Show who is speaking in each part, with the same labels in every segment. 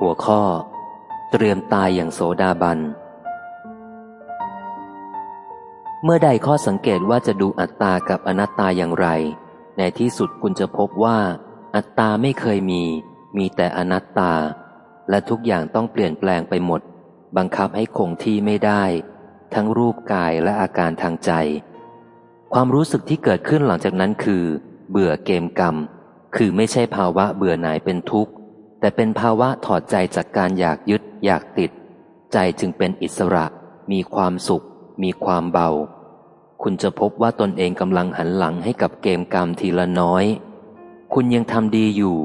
Speaker 1: หัวข้อ เตรียมตายอย่างโสดาบัน เมื่อใดข้อสังเกตว่าจะดูอัตตากับอนัตตาอย่างไร ในที่สุดคุณจะพบว่า อัตตาไม่เคยมี มีแต่อนัตตา และทุกอย่างต้องเปลี่ยนแปลงไปหมด บังคับให้คงที่ไม่ได้ ทั้งรูปกายและอาการทางใจ ความรู้สึกที่เกิดขึ้นหลังจากนั้นคือ เบื่อเกมกรรม คือไม่ใช่ภาวะเบื่อหน่ายเป็นทุกข์ แต่เป็นภาวะถอดใจจากการอยากยึดอยากติด ใจจึงเป็นอิสระ มีความสุข มีความเบา คุณจะพบว่าตนเองกำลังหันหลังให้กับเกมกรรมทีละน้อย คุณยังทำดีอยู่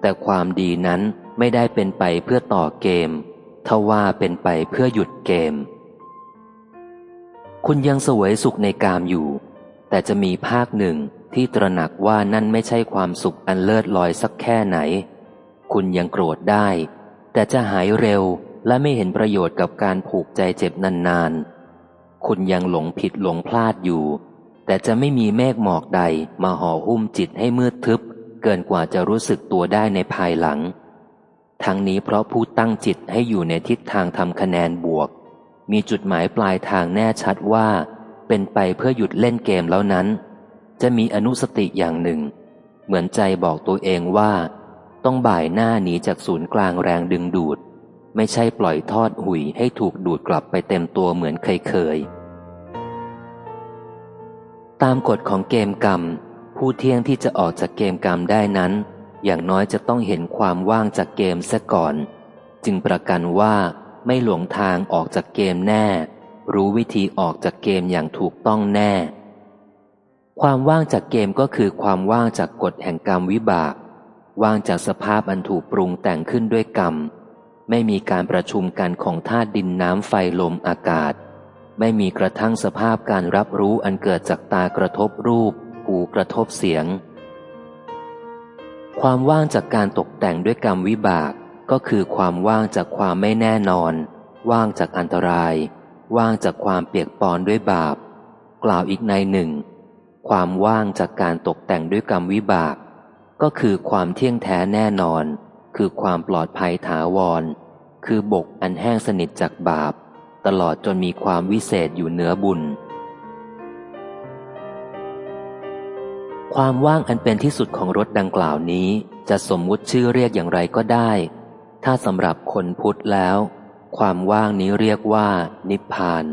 Speaker 1: แต่ความดีนั้นไม่ได้เป็นไปเพื่อต่อเกมทว่าเป็นไปเพื่อหยุดเกม คุณยังสวยสุขในกามอยู่ แต่จะมีภาคหนึ่งที่ตระหนักว่านั่นไม่ใช่ความสุขอันเลิศลอยสักแค่ไหน คุณยังโกรธได้ แต่จะหายเร็วและไม่เห็นประโยชน์กับการผูกใจเจ็บนานๆ คุณยังหลงผิดหลงพลาดอยู่ แต่จะไม่มีเมฆหมอกใดมาห่อหุ้มจิตให้มืดทึบ เกินกว่าจะรู้สึกตัวได้ในภายหลัง ทั้งนี้เพราะผู้ตั้งจิตให้อยู่ในทิศทางทำคะแนนบวก มีจุดหมายปลายทางแน่ชัดว่า เป็นไปเพื่อหยุดเล่นเกมแล้วนั้น จะมีอนุสติอย่างหนึ่ง เหมือนใจบอกตัวเองว่า ต้องบ่ายหน้าหนีจากศูนย์กลางแรงดึงดูด ไม่ใช่ปล่อยทอดหุยให้ถูกดูดกลับไปเต็มตัวเหมือนเคยเคย ตามกฎของเกมกรรม ผู้เที่ยงที่จะออกจากเกมกรรมได้นั้น อย่างน้อยจะต้องเห็นความว่างจากเกมซะก่อน จึงประกันว่าไม่หลงทางออกจากเกมแน่ รู้วิธีออกจากเกมอย่างถูกต้องแน่ ความว่างจากเกมก็คือความว่างจากกฎแห่งกรรมวิบาก ว่างจากสภาพอันถูกปรุงแต่งขึ้นด้วยกรรม ไม่มีการประชุมกันของธาตุดินน้ำไฟลมอากาศ ไม่มีกระทั่งสภาพการรับรู้อันเกิดจากตากระทบรูป หูกระทบเสียง ความว่างจากการตกแต่งด้วยกรรมวิบากก็คือความว่างจากความไม่แน่นอน ว่างจากอันตราย ว่างจากความเปียกปอนด้วยบาป กล่าวอีกในหนึ่ง ความว่างจากการตกแต่งด้วยกรรมวิบาก ก็คือความเที่ยงแท้แน่นอน คือความปลอดภัยถาวร คือบกอันแห้งสนิทจากบาป ตลอดจนมีความวิเศษอยู่เหนือบุญ ความว่างอันเป็นที่สุดของรถดังกล่าวนี้ จะสมมุติชื่อเรียกอย่างไรก็ได้ ถ้าสำหรับคนพุทธแล้ว ความว่างนี้เรียกว่า นิพพาน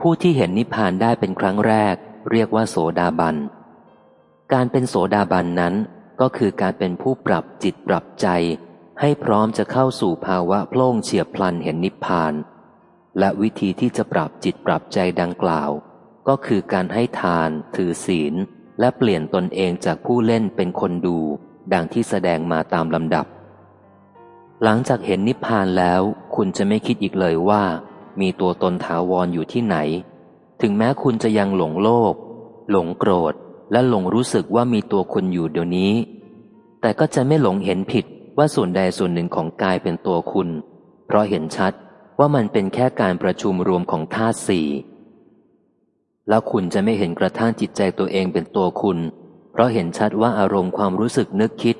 Speaker 1: ผู้ที่เห็นนิพพานได้เป็นครั้งแรก เรียกว่าโสดาบัน การเป็นโสดาบันนั้น ก็คือการเป็นผู้ปรับจิตปรับใจ ให้พร้อมจะเข้าสู่ภาวะโพล่งเฉียบพลันเห็นนิพพาน และวิธีที่จะปรับจิตปรับใจดังกล่าว ก็คือการให้ทาน ถือศีล และเปลี่ยนตนเองจากผู้เล่นเป็นคนดู ดังที่แสดงมาตามลำดับ หลังจากเห็นนิพพานแล้ว คุณจะไม่คิดอีกเลยว่า มีตัวตนถาวรออยู่ที่ไหน ถึงแม้คุณจะยังหลงโลภหลงโกรธ และหลงรู้สึกว่ามีตัวคนอยู่เดี๋ยวนี้ แต่ก็จะไม่หลงเห็นผิดว่าส่วนใดส่วนหนึ่งของกายเป็นตัวคุณ เพราะเห็นชัดว่ามันเป็นแค่การประชุมรวมของธาตุสี่แล้วคุณจะไม่เห็นกระทั่งจิตใจตัวเองเป็นตัวคุณ เพราะเห็นชัดว่าอารมณ์ความรู้สึกนึกคิด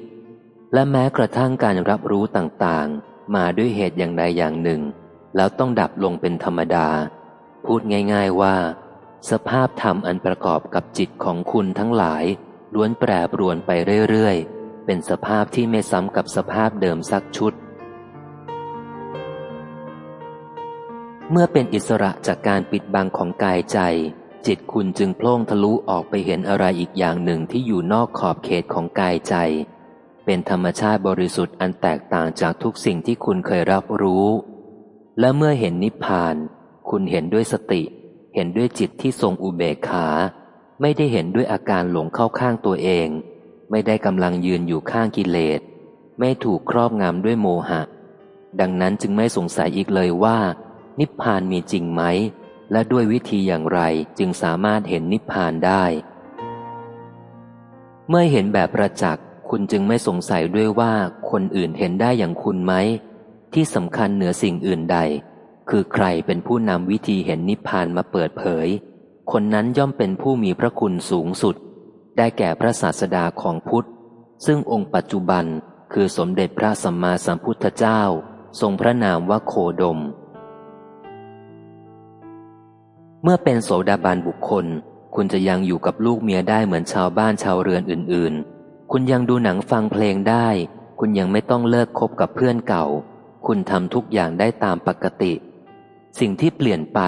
Speaker 1: และแม้กระทั่งการรับรู้ต่างๆ มาด้วยเหตุอย่างใดอย่างหนึ่ง แล้วต้องดับลงเป็นธรรมดา พูดง่าย ๆว่า สภาพธรรมอันประกอบกับจิตของคุณทั้งหลาย ล้วนแปรปรวนไปเรื่อยๆ เป็นสภาพที่ไม่ซ้ำกับสภาพเดิมสักชุด เมื่อเป็นอิสระจากการปิดบังของกายใจ จิตคุณจึงโพล่งทะลุออกไปเห็นอะไรอีกอย่างหนึ่งที่อยู่นอกขอบเขตของกายใจ เป็นธรรมชาติบริสุทธิ์อันแตกต่างจากทุกสิ่งที่คุณเคยรับรู้ และเมื่อเห็นนิพพาน คุณเห็นด้วยสติ ห็นด้วยจิตที่ทรงอุเบกขา ไม่ได้เห็นด้วยอาการหลงเข้าข้างตัวเอง ไม่ได้กำลังยืนอยู่ข้างกิเลส ไม่ถูกครอบงำด้วยโมหะ ดังนั้นจึงไม่สงสัยอีกเลยว่า นิพพานมีจริงไหม และด้วยวิธีอย่างไรจึงสามารถเห็นนิพพานได้ เมื่อเห็นแบบประจักษ์คุณจึงไม่สงสัยด้วยว่าคนอื่นเห็นได้อย่างคุณไหม ที่สำคัญเหนือสิ่งอื่นใด คือใครเป็นผู้นำวิธีเห็นนิพพานมาเปิดเผย คนนั้นย่อมเป็นผู้มีพระคุณสูงสุด ได้แก่พระศาสดาของพุทธ ซึ่งองค์ปัจจุบันคือสมเด็จพระสัมมาสัมพุทธเจ้า ทรงพระนามว่าโคดม เมื่อเป็นโสดาบันบุคคล คุณจะยังอยู่กับลูกเมียได้เหมือนชาวบ้านชาวเรือนอื่น ๆ คุณยังดูหนังฟังเพลงได้ คุณยังไม่ต้องเลิกคบกับเพื่อนเก่า คุณทำทุกอย่างได้ตามปกติ สิ่งที่เปลี่ยนไป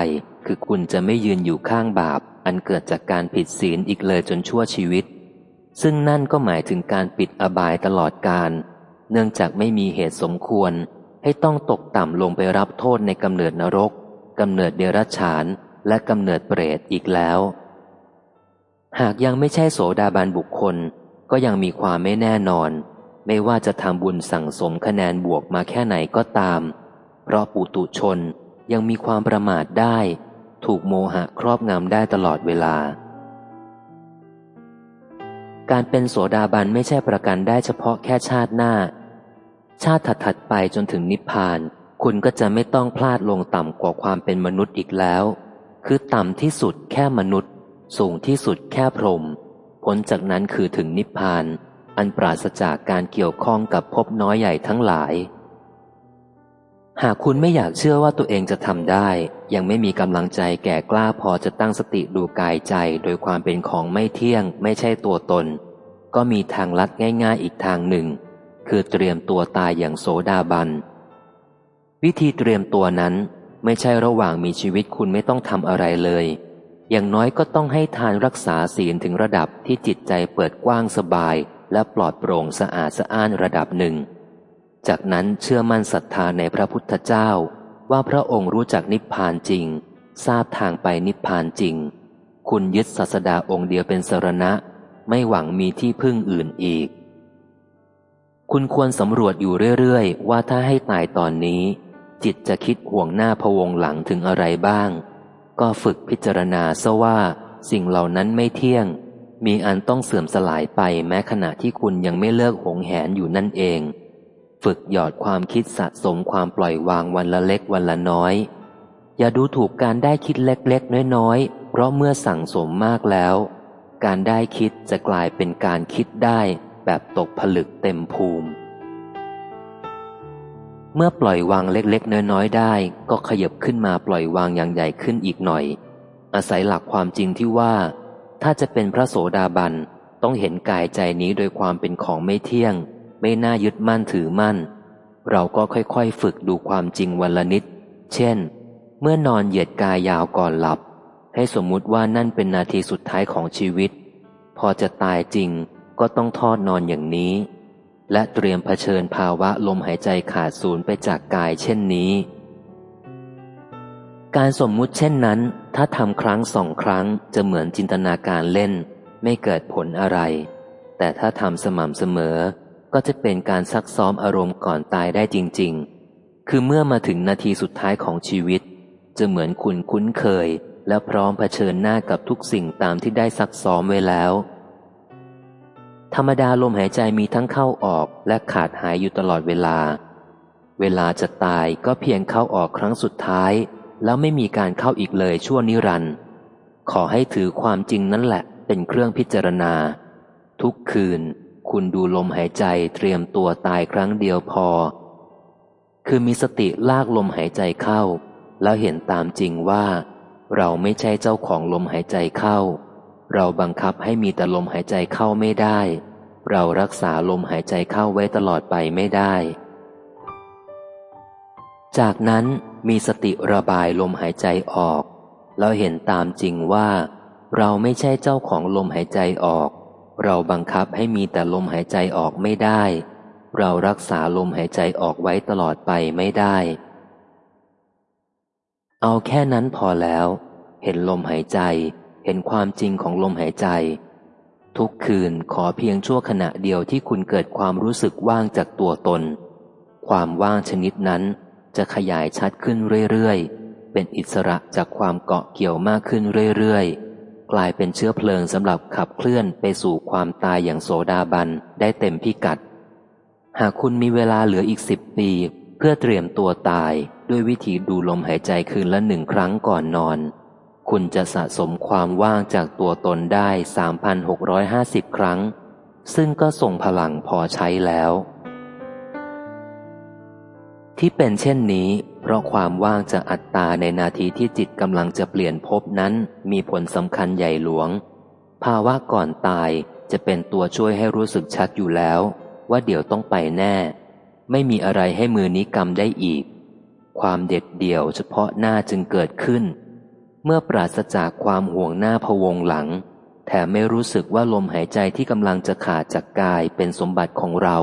Speaker 1: คือคุณจะไม่ยืนอยู่ข้างบาป อันเกิดจากการผิดศีลอีกเลยจนชั่วชีวิต ซึ่งนั่นก็หมายถึงการปิดอบายตลอดการ เนื่องจากไม่มีเหตุสมควร ให้ต้องตกต่ำลงไปรับโทษในกำเนิดนรกกำเนิดเดรัจฉาน และกำเนิดเปรตอีกแล้ว หากยังไม่ใช่โสดาบันบุคคล ก็ยังมีความไม่แน่นอน ไม่ว่าจะทำบุญสั่งสมคะแนนบวกมาแค่ไหนก็ตาม เพราะปุตุชน ยังมีความประมาทได้ ถูกโมหะครอบงำได้ตลอดเวลา การเป็นโสดาบันไม่ใช่ประกันได้เฉพาะแค่ชาติหน้า ชาติถัดๆไปจนถึงนิพพาน คุณก็จะไม่ต้องพลาดลงต่ำกว่าความเป็นมนุษย์อีกแล้ว คือต่ำที่สุดแค่มนุษย์ สูงที่สุดแค่พรหมพ้นจากนั้นคือถึงนิพพาน อันปราศจากการเกี่ยวข้องกับภพน้อยใหญ่ทั้งหลาย หากคุณไม่อยากเชื่อว่าตัวเองจะทำได้ ยังไม่มีกำลังใจแก่กล้าพอจะตั้งสติดูกายใจโดยความเป็นของไม่เที่ยง ไม่ใช่ตัวตน ก็มีทางลัดง่ายๆอีกทางหนึ่ง คือเตรียมตัวตายอย่างโสดาบัน วิธีเตรียมตัวนั้น ไม่ใช่ระหว่างมีชีวิตคุณไม่ต้องทำอะไรเลย อย่างน้อยก็ต้องให้ทานรักษาศีลถึงระดับที่จิตใจเปิดกว้างสบาย และปลอดโปร่งสะอาดสะอ้านระดับหนึ่ง จากนั้นเชื่อมั่นศรัทธาในพระพุทธเจ้า ว่าพระองค์รู้จักนิพพานจริง ทราบทางไปนิพพานจริง คุณยึดศาสดาองค์เดียวเป็นสรณะ ไม่หวังมีที่พึ่งอื่นอีก คุณควรสำรวจอยู่เรื่อยๆ ว่าถ้าให้ตายตอนนี้ จิตจะคิดห่วงหน้าพวงหลังถึงอะไรบ้าง ก็ฝึกพิจารณาซะว่า สิ่งเหล่านั้นไม่เที่ยง มีอันต้องเสื่อมสลายไปแม้ขณะที่คุณยังไม่เลิกหงแหนอยู่นั่นเอง ฝึกหยอดความคิดสะสมความปล่อยวางวันละเล็กวันละน้อย อย่าดูถูกการได้คิดเล็กๆ น้อยๆ เพราะเมื่อสั่งสมมากแล้ว การได้คิดจะกลายเป็นการคิดได้แบบตกผลึกเต็มภูมิ เมื่อปล่อยวางเล็กๆ น้อยๆ ได้ ก็ขยับขึ้นมาปล่อยวางอย่างใหญ่ขึ้นอีกหน่อย อาศัยหลักความจริงที่ว่า ถ้าจะเป็นพระโสดาบันต้องเห็นกายใจนี้โดยความเป็นของไม่เที่ยง ไม่น่ายึดมั่นถือมั่น เราก็ค่อยๆฝึกดูความจริงวันละนิด เช่น เมื่อนอนเหยียดกายยาวก่อนหลับ ให้สมมุติว่านั่นเป็นนาทีสุดท้ายของชีวิต พอจะตายจริงก็ต้องทอดนอนอย่างนี้ และเตรียมเผชิญภาวะลมหายใจขาดสูญไปจากกายเช่นนี้ การสมมุติเช่นนั้น ถ้าทำครั้งสองครั้งจะเหมือนจินตนาการเล่น ไม่เกิดผลอะไร แต่ถ้าทำสม่ำเสมอ ก็จะเป็นการซักซ้อมอารมณ์ก่อนตายได้จริง ๆ คือเมื่อมาถึงนาทีสุดท้ายของชีวิต จะเหมือนคุณคุ้นเคย และพร้อมเผชิญหน้ากับทุกสิ่งตามที่ได้ซักซ้อมไว้แล้ว ธรรมดาลมหายใจมีทั้งเข้าออกและขาดหายอยู่ตลอดเวลา เวลาจะตายก็เพียงเข้าออกครั้งสุดท้าย แล้วไม่มีการเข้าอีกเลยชั่วนิรันดร์ขอให้ถือความจริงนั่นแหละเป็นเครื่องพิจารณา ทุกคืน คุณดูลมหายใจเตรียมตัวตายครั้งเดียวพอ คือมีสติลากลมหายใจเข้า แล้วเห็นตามจริงว่า เราไม่ใช่เจ้าของลมหายใจเข้า เราบังคับให้มีแต่ลมหายใจเข้าไม่ได้ เรารักษาลมหายใจเข้าไว้ตลอดไปไม่ได้ จากนั้นมีสติระบายลมหายใจออก แล้วเห็นตามจริงว่า เราไม่ใช่เจ้าของลมหายใจออก เราบังคับให้มีแต่ลมหายใจออกไม่ได้ เรารักษาลมหายใจออกไว้ตลอดไปไม่ได้ เอาแค่นั้นพอแล้ว เห็นลมหายใจ เห็นความจริงของลมหายใจ ทุกคืนขอเพียงชั่วขณะเดียวที่คุณเกิดความรู้สึกว่างจากตัวตน ความว่างชนิดนั้นจะขยายชัดขึ้นเรื่อยๆ เป็นอิสระจากความเกาะเกี่ยวมากขึ้นเรื่อยๆ กลายเป็นเชื้อเพลิงสำหรับขับเคลื่อนไปสู่ความตายอย่างโสดาบันได้เต็มพิกัด หากคุณมีเวลาเหลืออีกสิบปี เพื่อเตรียมตัวตายด้วยวิธีดูลมหายใจคืนละหนึ่งครั้งก่อนนอน คุณจะสะสมความว่างจากตัวตนได้ 3,650 ครั้ง ซึ่งก็ส่งพลังพอใช้แล้ว ที่เป็นเช่นนี้ ราะความว่างจากอัตตาในนาทีที่จิตกำลังจะเปลี่ยนภพนั้นมีผลสำคัญใหญ่หลวง ภาวะก่อนตายจะเป็นตัวช่วยให้รู้สึกชัดอยู่แล้ว ว่าเดี๋ยวต้องไปแน่ ไม่มีอะไรให้มือนี้กรรมได้อีก ความเด็ดเดี่ยวเฉพาะหน้าจึงเกิดขึ้น เมื่อปราศจากความห่วงหน้าพวงหลัง แถมไม่รู้สึกว่าลมหายใจที่กำลังจะขาดจากกายเป็นสมบัติของเรา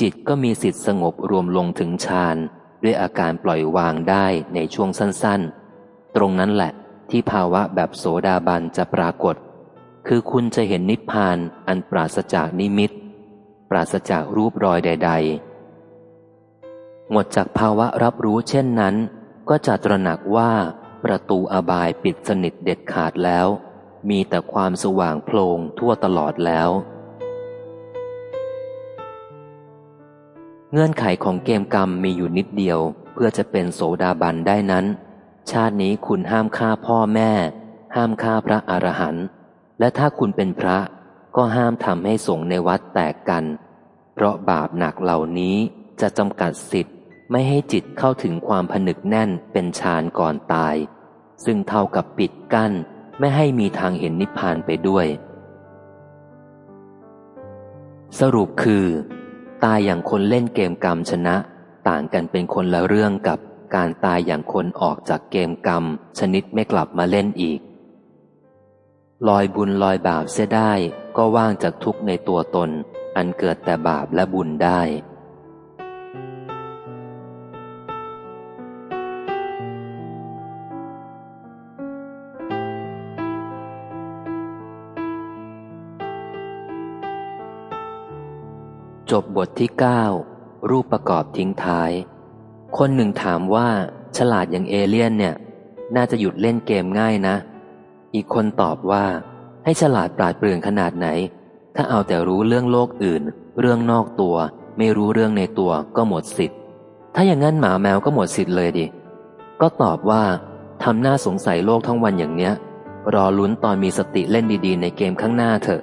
Speaker 1: จิตก็มีสิทธิ์สงบรวมลงถึงฌาน ด้วยอาการปล่อยวางได้ในช่วงสั้นๆ ตรงนั้นแหละที่ภาวะแบบโสดาบันจะปรากฏ คือคุณจะเห็นนิพพานอันปราศจากนิมิต ปราศจากรูปรอยใด ๆ หมดจากภาวะรับรู้เช่นนั้น ก็จะตระหนักว่าประตูอบายปิดสนิทเด็ดขาดแล้ว มีแต่ความสว่างโพลงทั่วตลอดแล้ว เงื่อนไขของเกมกรรมมีอยู่นิดเดียว เพื่อจะเป็นโสดาบันได้นั้น ชาตินี้คุณห้ามฆ่าพ่อแม่ ห้ามฆ่าพระอรหันต์และถ้าคุณเป็นพระก็ห้ามทำให้สงฆ์ในวัดแตกกัน เพราะบาปหนักเหล่านี้จะจำกัดสิทธิ์ไม่ให้จิตเข้าถึงความผนึกแน่นเป็นฌานก่อนตาย ซึ่งเท่ากับปิดกั้นไม่ให้มีทางเห็นนิพพานไปด้วย สรุปคือ ตายอย่างคนเล่นเกมกรรมชนะ ต่างกันเป็นคนละเรื่องกับการตายอย่างคนออกจากเกมกรรม ชนิดไม่กลับมาเล่นอีก ลอยบุญลอยบาปเสียได้ก็ว่างจากทุกในตัวตน อันเกิดแต่บาปและบุญได้ จบบทที่ 9 รูปประกอบทิ้งท้าย คนหนึ่งถามว่า ฉลาดอย่างเอเลี่ยนเนี่ย น่าจะหยุดเล่นเกมง่ายนะ อีกคนตอบว่า ให้ฉลาดปราดเปรื่องขนาดไหน ถ้าเอาแต่รู้เรื่องโลกอื่น เรื่องนอกตัว ไม่รู้เรื่องในตัวก็หมดสิทธิ์ ถ้าอย่างนั้นหมาแมวก็หมดสิทธิ์เลยดิ ก็ตอบว่าทำหน้าสงสัยโลกทั้งวันอย่างเนี้ย รอลุ้นตอนมีสติเล่นดีๆ ในเกมข้างหน้าเถอะ